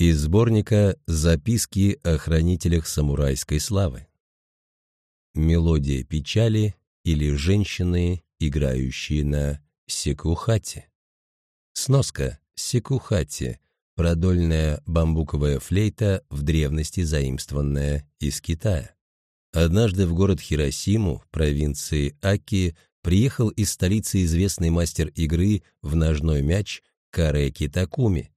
Из сборника «Записки о хранителях самурайской славы». Мелодия печали или женщины, играющие на секухате. Сноска секухати – продольная бамбуковая флейта, в древности заимствованная из Китая. Однажды в город Хиросиму, провинции Аки, приехал из столицы известный мастер игры в ножной мяч Кареки Такуми.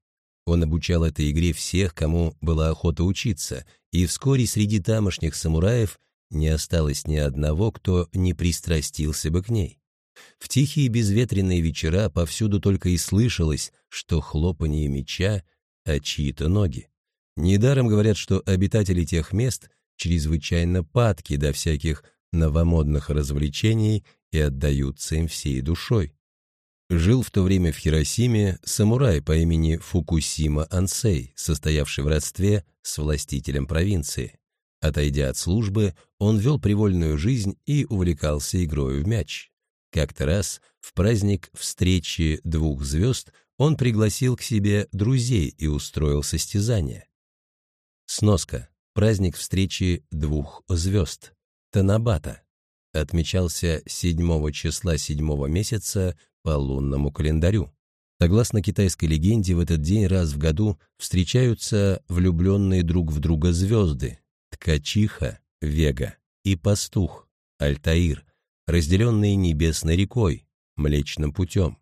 Он обучал этой игре всех, кому была охота учиться, и вскоре среди тамошних самураев не осталось ни одного, кто не пристрастился бы к ней. В тихие безветренные вечера повсюду только и слышалось, что хлопанье меча, а чьи-то ноги. Недаром говорят, что обитатели тех мест чрезвычайно падки до всяких новомодных развлечений и отдаются им всей душой. Жил в то время в Хиросиме самурай по имени Фукусима Ансей, состоявший в родстве с властителем провинции. Отойдя от службы, он вел привольную жизнь и увлекался игрой в мяч. Как-то раз, в праздник встречи двух звезд, он пригласил к себе друзей и устроил состязание. Сноска. Праздник встречи двух звезд. Танабата. Отмечался 7 числа 7 месяца по лунному календарю. Согласно китайской легенде, в этот день раз в году встречаются влюбленные друг в друга звезды Ткачиха, Вега и Пастух, Альтаир, разделенные небесной рекой, Млечным путем.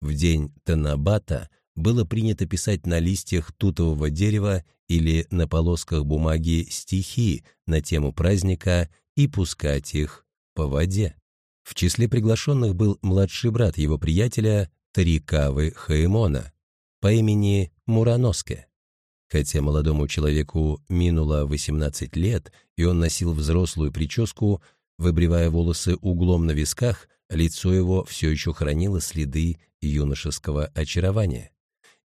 В день Танабата было принято писать на листьях тутового дерева или на полосках бумаги стихи на тему праздника и пускать их по воде. В числе приглашенных был младший брат его приятеля Тарикавы Хаэмона по имени Мураноске. Хотя молодому человеку минуло 18 лет, и он носил взрослую прическу, выбривая волосы углом на висках, лицо его все еще хранило следы юношеского очарования.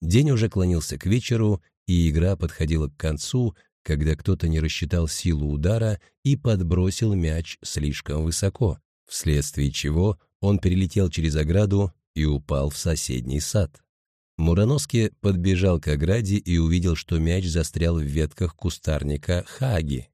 День уже клонился к вечеру, и игра подходила к концу, когда кто-то не рассчитал силу удара и подбросил мяч слишком высоко, вследствие чего он перелетел через ограду и упал в соседний сад. Мураноски подбежал к ограде и увидел, что мяч застрял в ветках кустарника хаги.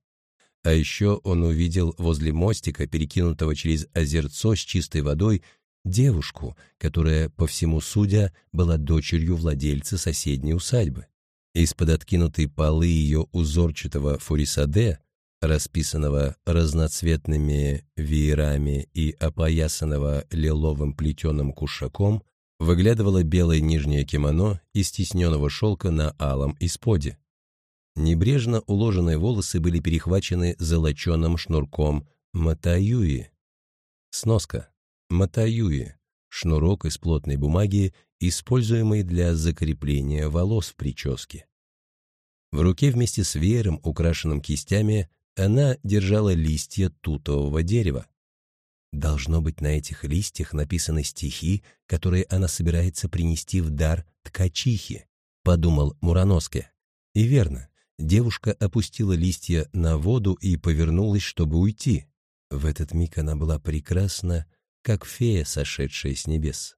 А еще он увидел возле мостика, перекинутого через озерцо с чистой водой, девушку, которая, по всему судя, была дочерью владельца соседней усадьбы. Из-под откинутой полы ее узорчатого фурисаде расписанного разноцветными веерами и опоясанного лиловым плетеным кушаком, выглядывало белое нижнее кимоно из тисненного шелка на алом исподе. Небрежно уложенные волосы были перехвачены золоченым шнурком матаюи. Сноска. Матаюи. Шнурок из плотной бумаги, используемый для закрепления волос в прическе. В руке вместе с веером, украшенным кистями, она держала листья тутового дерева. Должно быть, на этих листьях написаны стихи, которые она собирается принести в дар ткачихе, подумал Мураноске. И верно, девушка опустила листья на воду и повернулась, чтобы уйти. В этот миг она была прекрасна, как фея, сошедшая с небес.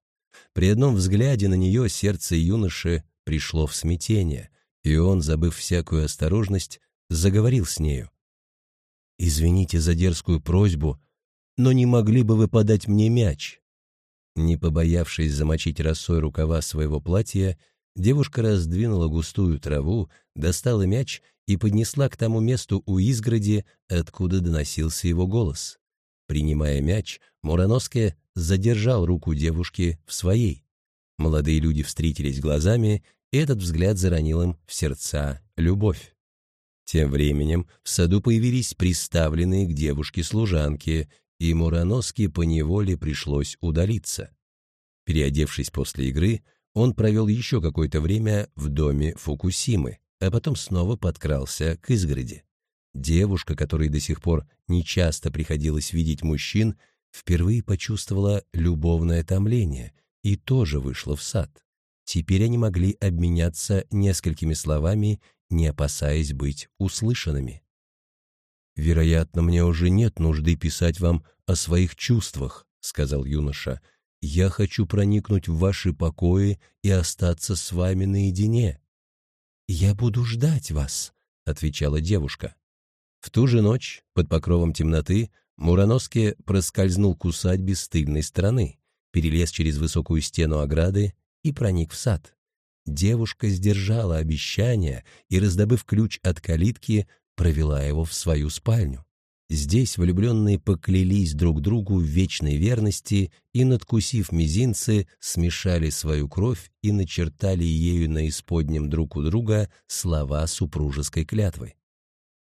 При одном взгляде на нее сердце юноши пришло в смятение, и он, забыв всякую осторожность, заговорил с нею. «Извините за дерзкую просьбу, но не могли бы вы подать мне мяч?» Не побоявшись замочить росой рукава своего платья, девушка раздвинула густую траву, достала мяч и поднесла к тому месту у изгороди, откуда доносился его голос. Принимая мяч, Мураноске задержал руку девушки в своей. Молодые люди встретились глазами, и этот взгляд заронил им в сердца любовь. Тем временем в саду появились приставленные к девушке служанки, и Мураноске поневоле пришлось удалиться. Переодевшись после игры, он провел еще какое-то время в доме Фукусимы, а потом снова подкрался к изгороди. Девушка, которой до сих пор нечасто приходилось видеть мужчин, впервые почувствовала любовное томление и тоже вышла в сад. Теперь они могли обменяться несколькими словами не опасаясь быть услышанными. «Вероятно, мне уже нет нужды писать вам о своих чувствах», — сказал юноша. «Я хочу проникнуть в ваши покои и остаться с вами наедине». «Я буду ждать вас», — отвечала девушка. В ту же ночь, под покровом темноты, Мураноске проскользнул к усадьбе с тыльной стороны, перелез через высокую стену ограды и проник в сад. Девушка сдержала обещание и, раздобыв ключ от калитки, провела его в свою спальню. Здесь влюбленные поклялись друг другу в вечной верности и, надкусив мизинцы, смешали свою кровь и начертали ею на исподнем друг у друга слова супружеской клятвы.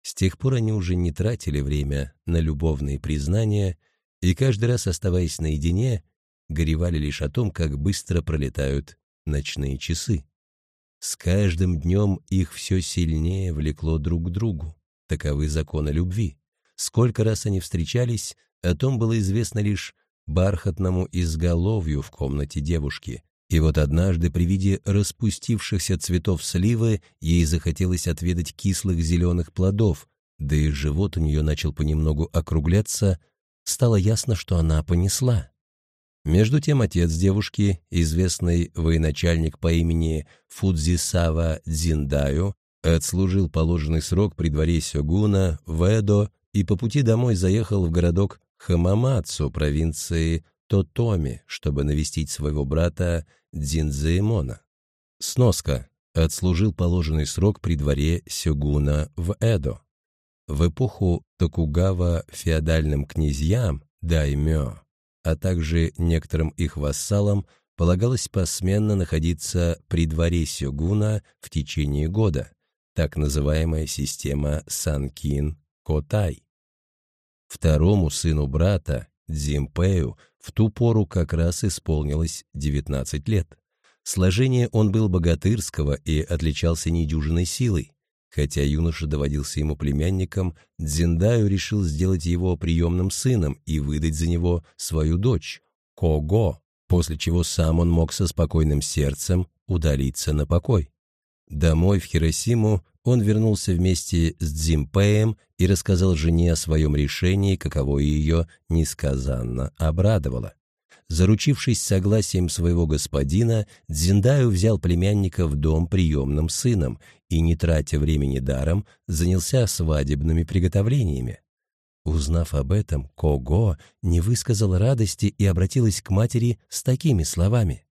С тех пор они уже не тратили время на любовные признания и каждый раз, оставаясь наедине, горевали лишь о том, как быстро пролетают ночные часы. С каждым днем их все сильнее влекло друг к другу. Таковы законы любви. Сколько раз они встречались, о том было известно лишь бархатному изголовью в комнате девушки. И вот однажды при виде распустившихся цветов сливы ей захотелось отведать кислых зеленых плодов, да и живот у нее начал понемногу округляться, стало ясно, что она понесла. Между тем отец девушки, известный военачальник по имени Фудзисава Дзиндаю, отслужил положенный срок при дворе Сёгуна в Эдо и по пути домой заехал в городок Хамамацу провинции Тотоми, чтобы навестить своего брата Дзинзеэмона. Сноска. Отслужил положенный срок при дворе Сёгуна в Эдо. В эпоху Токугава феодальным князьям, даймё, а также некоторым их вассалам полагалось посменно находиться при дворе Сёгуна в течение года, так называемая система Санкин-Котай. Второму сыну брата, Дзимпею, в ту пору как раз исполнилось 19 лет. Сложение он был богатырского и отличался недюжиной силой. Хотя юноша доводился ему племянником, Дзиндаю решил сделать его приемным сыном и выдать за него свою дочь, Кого, после чего сам он мог со спокойным сердцем удалиться на покой. Домой в Хиросиму он вернулся вместе с Дзимпеем и рассказал жене о своем решении, каково ее несказанно обрадовало. Заручившись согласием своего господина, Дзиндаю взял племянника в дом приемным сыном и, не тратя времени даром, занялся свадебными приготовлениями. Узнав об этом, Кого не высказал радости и обратилась к матери с такими словами.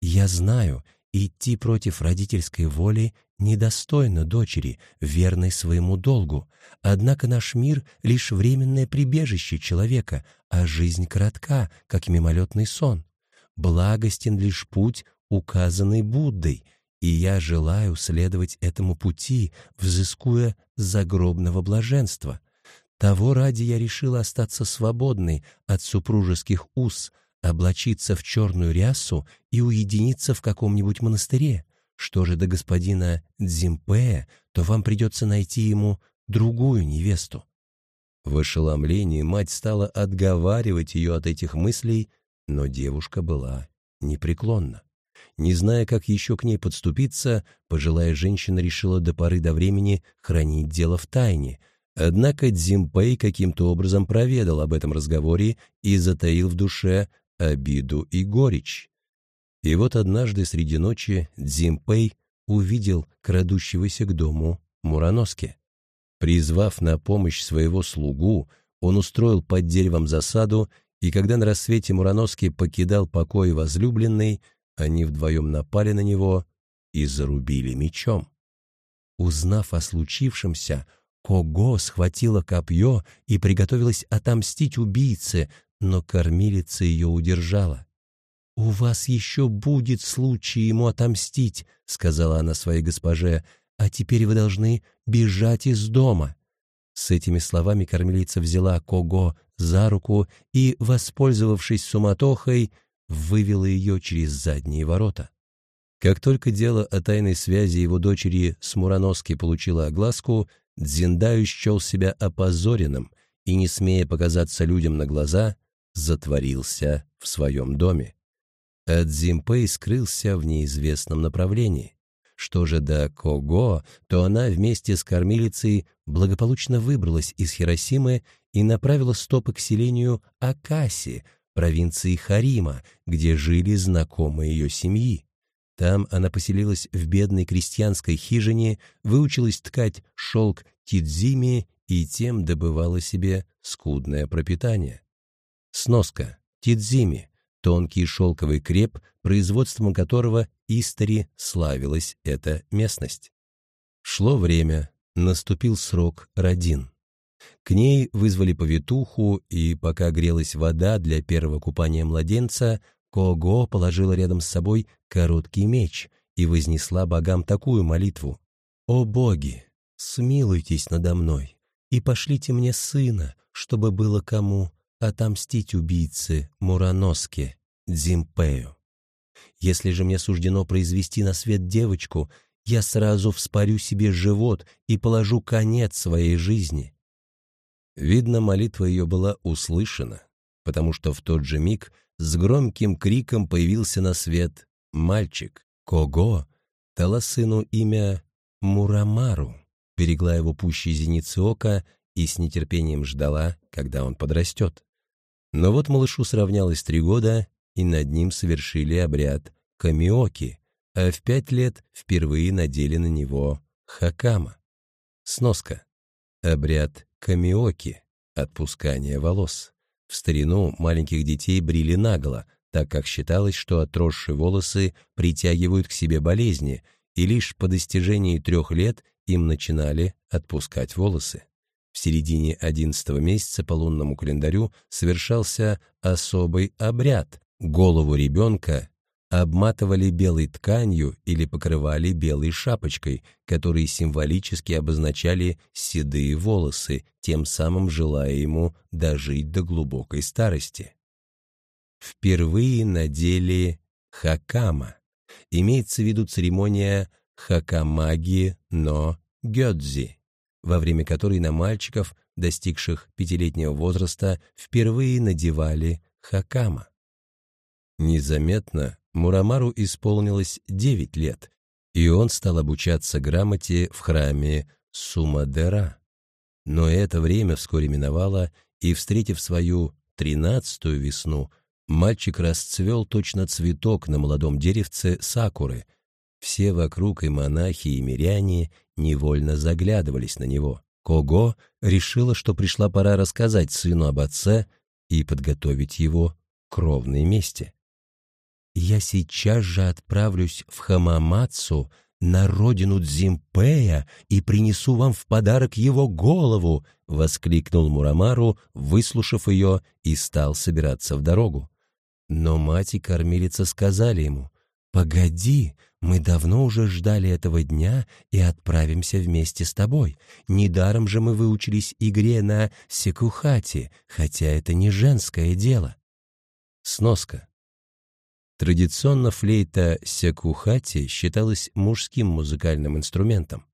«Я знаю, идти против родительской воли недостойно дочери, верной своему долгу. Однако наш мир — лишь временное прибежище человека, а жизнь коротка, как мимолетный сон. Благостен лишь путь, указанный Буддой, и я желаю следовать этому пути, взыскуя загробного блаженства. Того ради я решила остаться свободной от супружеских уз, облачиться в черную рясу и уединиться в каком-нибудь монастыре. Что же до господина Дзимпея, то вам придется найти ему другую невесту». В ошеломлении мать стала отговаривать ее от этих мыслей, но девушка была непреклонна. Не зная, как еще к ней подступиться, пожилая женщина решила до поры до времени хранить дело в тайне. Однако Дзимпей каким-то образом проведал об этом разговоре и затаил в душе обиду и горечь. И вот однажды среди ночи Дзимпэй увидел крадущегося к дому Мураноски. Призвав на помощь своего слугу, он устроил под деревом засаду, и когда на рассвете Мураноски покидал покой возлюбленной, они вдвоем напали на него и зарубили мечом. Узнав о случившемся, Кого схватила копье и приготовилась отомстить убийце, но кормилица ее удержала. «У вас еще будет случай ему отомстить», — сказала она своей госпоже, «а теперь вы должны бежать из дома». С этими словами кормилица взяла Кого за руку и, воспользовавшись суматохой, вывела ее через задние ворота. Как только дело о тайной связи его дочери с Мураноски получило огласку, Дзиндаю счел себя опозоренным и, не смея показаться людям на глаза, затворился в своем доме. Эдзимпэй скрылся в неизвестном направлении. Что же до Кого, то она вместе с кормилицей благополучно выбралась из Хиросимы и направила стопы к селению Акаси, провинции Харима, где жили знакомые ее семьи. Там она поселилась в бедной крестьянской хижине, выучилась ткать шелк тидзими и тем добывала себе скудное пропитание. Сноска. Тидзими — тонкий шелковый креп, производством которого истори славилась эта местность. Шло время, наступил срок родин. К ней вызвали повитуху, и пока грелась вода для первого купания младенца, Кого положила рядом с собой короткий меч и вознесла богам такую молитву. «О боги, смилуйтесь надо мной и пошлите мне сына, чтобы было кому отомстить убийце Мураноске, Дзимпею. Если же мне суждено произвести на свет девочку, я сразу вспорю себе живот и положу конец своей жизни». Видно, молитва ее была услышана, потому что в тот же миг с громким криком появился на свет мальчик. Кого дала сыну имя Мурамару, берегла его пуще зеницы ока и с нетерпением ждала, когда он подрастет. Но вот малышу сравнялось три года, и над ним совершили обряд камиоки, а в пять лет впервые надели на него хакама. Сноска. Обряд камиоки, отпускание волос. В старину маленьких детей брили наголо, так как считалось, что отросшие волосы притягивают к себе болезни, и лишь по достижении трех лет им начинали отпускать волосы. В середине одиннадцатого месяца по лунному календарю совершался особый обряд. Голову ребенка обматывали белой тканью или покрывали белой шапочкой, которые символически обозначали седые волосы, тем самым желая ему дожить до глубокой старости. Впервые надели хакама. Имеется в виду церемония хакамаги но гёдзи, во время которой на мальчиков, достигших пятилетнего возраста, впервые надевали хакама. Незаметно Мурамару исполнилось девять лет, и он стал обучаться грамоте в храме Сумадера. Но это время вскоре миновало, и, встретив свою тринадцатую весну, мальчик расцвел точно цветок на молодом деревце сакуры. Все вокруг и монахи, и миряне невольно заглядывались на него. Кого решила, что пришла пора рассказать сыну об отце и подготовить его к кровной мести. «Я сейчас же отправлюсь в Хамамацу, на родину Дзимпея и принесу вам в подарок его голову!» — воскликнул Мурамару, выслушав ее, и стал собираться в дорогу. Но мать и кормилица сказали ему, «Погоди, мы давно уже ждали этого дня и отправимся вместе с тобой. Недаром же мы выучились игре на секухате, хотя это не женское дело». Сноска. Традиционно флейта сякухати считалась мужским музыкальным инструментом.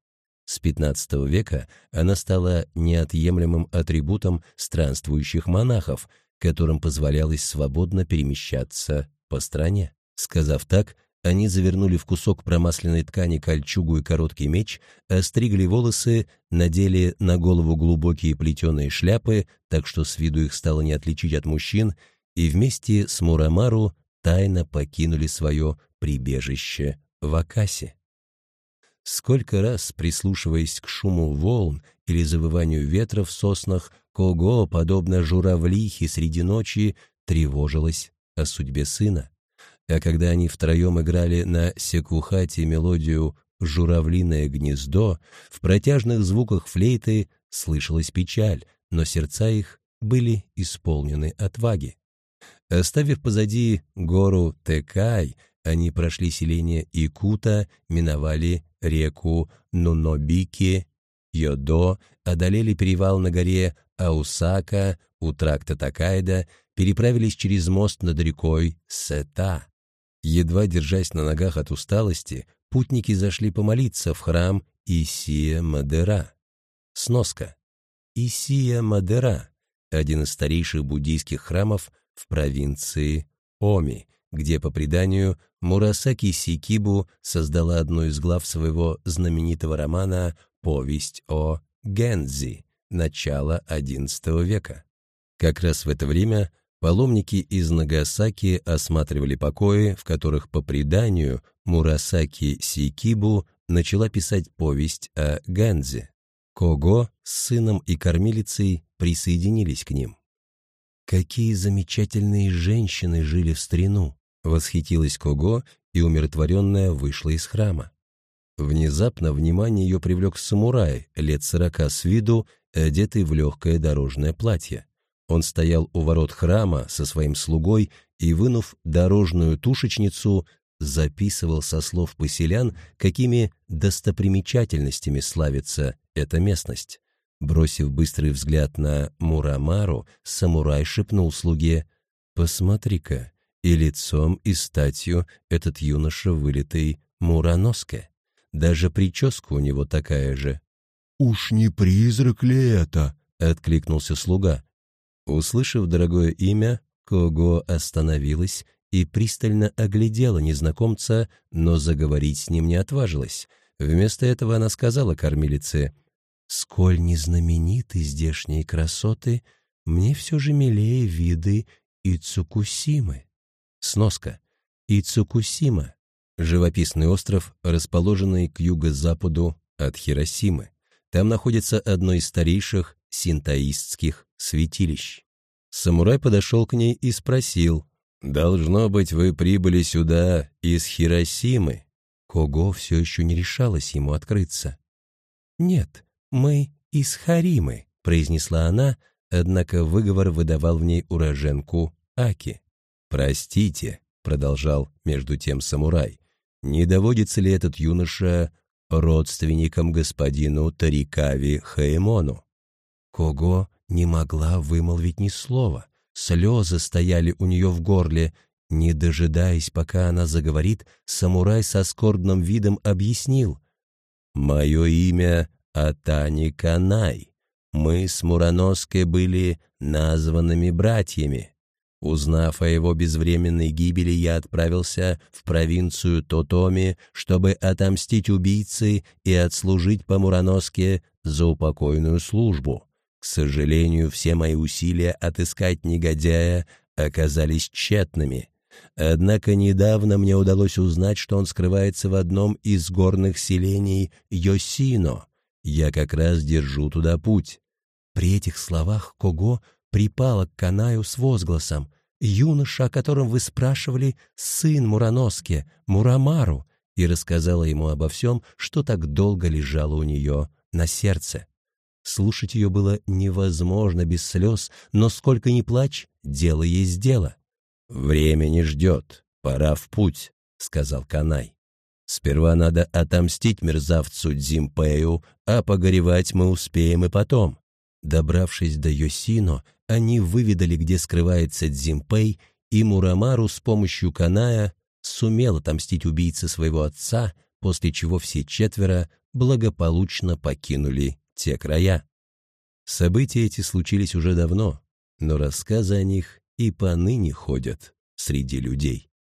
С XV века она стала неотъемлемым атрибутом странствующих монахов, которым позволялось свободно перемещаться по стране. Сказав так, они завернули в кусок промасленной ткани кольчугу и короткий меч, остригли волосы, надели на голову глубокие плетеные шляпы, так что с виду их стало не отличить от мужчин, и вместе с Мурамару тайно покинули свое прибежище в Акасе. Сколько раз, прислушиваясь к шуму волн или завыванию ветра в соснах, Кого, подобно журавлихе среди ночи, тревожилась о судьбе сына. А когда они втроем играли на секухате мелодию «Журавлиное гнездо», в протяжных звуках флейты слышалась печаль, но сердца их были исполнены отваги. Оставив позади гору Текай, они прошли селение Икута, миновали реку Нунобики, Йодо, одолели перевал на горе Аусака у тракта Такайда, переправились через мост над рекой Сета. Едва держась на ногах от усталости, путники зашли помолиться в храм Исия Мадера. Сноска. Исия Мадера – один из старейших буддийских храмов – в провинции Оми, где, по преданию, Мурасаки Сикибу создала одну из глав своего знаменитого романа «Повесть о Гензи» начала XI века. Как раз в это время Паломники из Нагасаки осматривали покои, в которых, по преданию, Мурасаки Сикибу начала писать повесть о Ганзе. Кого с сыном и кормилицей присоединились к ним. «Какие замечательные женщины жили в старину!» — восхитилась Кого и умиротворенная вышла из храма. Внезапно внимание ее привлек самурай, лет сорока с виду, одетый в легкое дорожное платье. Он стоял у ворот храма со своим слугой и, вынув дорожную тушечницу, записывал со слов поселян, какими достопримечательностями славится эта местность. Бросив быстрый взгляд на Мурамару, самурай шепнул слуге «Посмотри-ка, и лицом, и статью этот юноша вылитый Мураноске. Даже прическа у него такая же». «Уж не призрак ли это?» — откликнулся слуга. Услышав дорогое имя, Кого остановилась и пристально оглядела незнакомца, но заговорить с ним не отважилась. Вместо этого она сказала кормилице, «Сколь незнамениты здешние красоты, мне все же милее виды Ицукусимы». Сноска. Ицукусима — живописный остров, расположенный к юго-западу от Хиросимы. Там находится одно из старейших синтоистских святилищ. Самурай подошел к ней и спросил, «Должно быть, вы прибыли сюда из Хиросимы?» Кого все еще не решалась ему открыться. «Нет, мы из Харимы», — произнесла она, однако выговор выдавал в ней уроженку Аки. «Простите», — продолжал между тем самурай, «не доводится ли этот юноша родственником господину Тарикави Хаэмону?» Кого не могла вымолвить ни слова. Слезы стояли у нее в горле. Не дожидаясь, пока она заговорит, самурай со скорбным видом объяснил. «Мое имя Атани Канай. Мы с Мураноской были названными братьями. Узнав о его безвременной гибели, я отправился в провинцию Тотоми, чтобы отомстить убийце и отслужить по Мураноске за упокойную службу. К сожалению, все мои усилия отыскать негодяя оказались тщетными. Однако недавно мне удалось узнать, что он скрывается в одном из горных селений Йосино. Я как раз держу туда путь. При этих словах Кого припала к Канаю с возгласом. «Юноша, о котором вы спрашивали, сын Мураноске, Мурамару», и рассказала ему обо всем, что так долго лежало у нее на сердце. Слушать ее было невозможно без слез, но сколько ни плачь, дело есть дело. «Время не ждет, пора в путь», — сказал Канай. «Сперва надо отомстить мерзавцу Дзимпею, а погоревать мы успеем и потом». Добравшись до Йосино, они выведали, где скрывается Дзимпей, и Мурамару с помощью Каная сумел отомстить убийце своего отца, после чего все четверо благополучно покинули те края. События эти случились уже давно, но рассказы о них и поныне ходят среди людей.